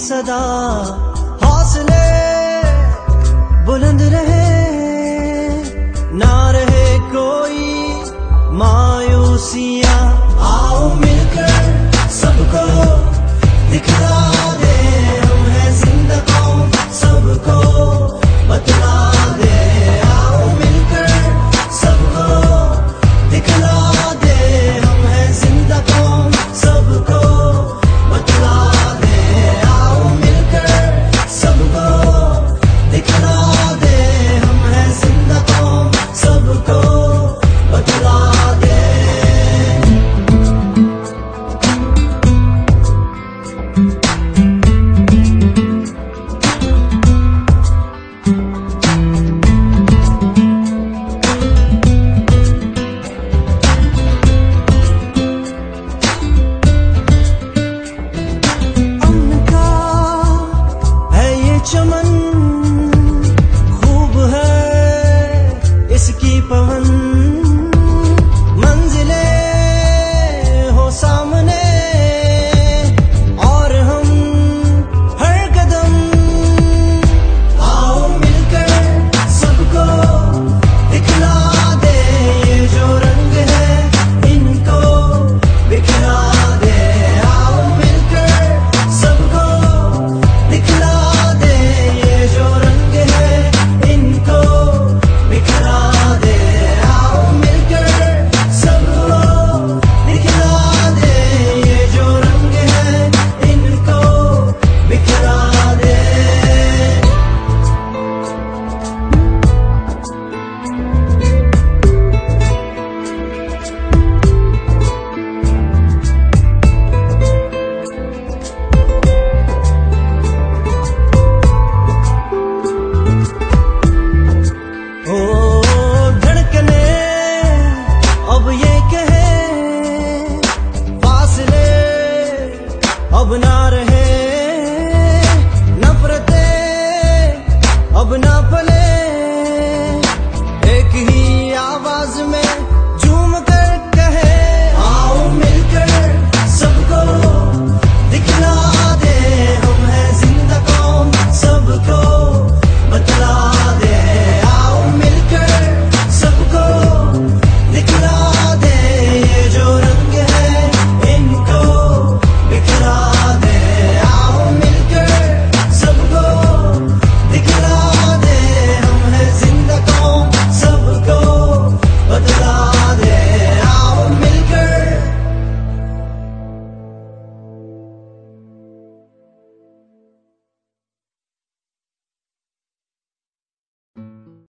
सदा। हौसले बुलंद रहे ना रहे कोई मायूसिया। आओ अब ना रहे नफरते अब ना पले एक ही आवाज़ में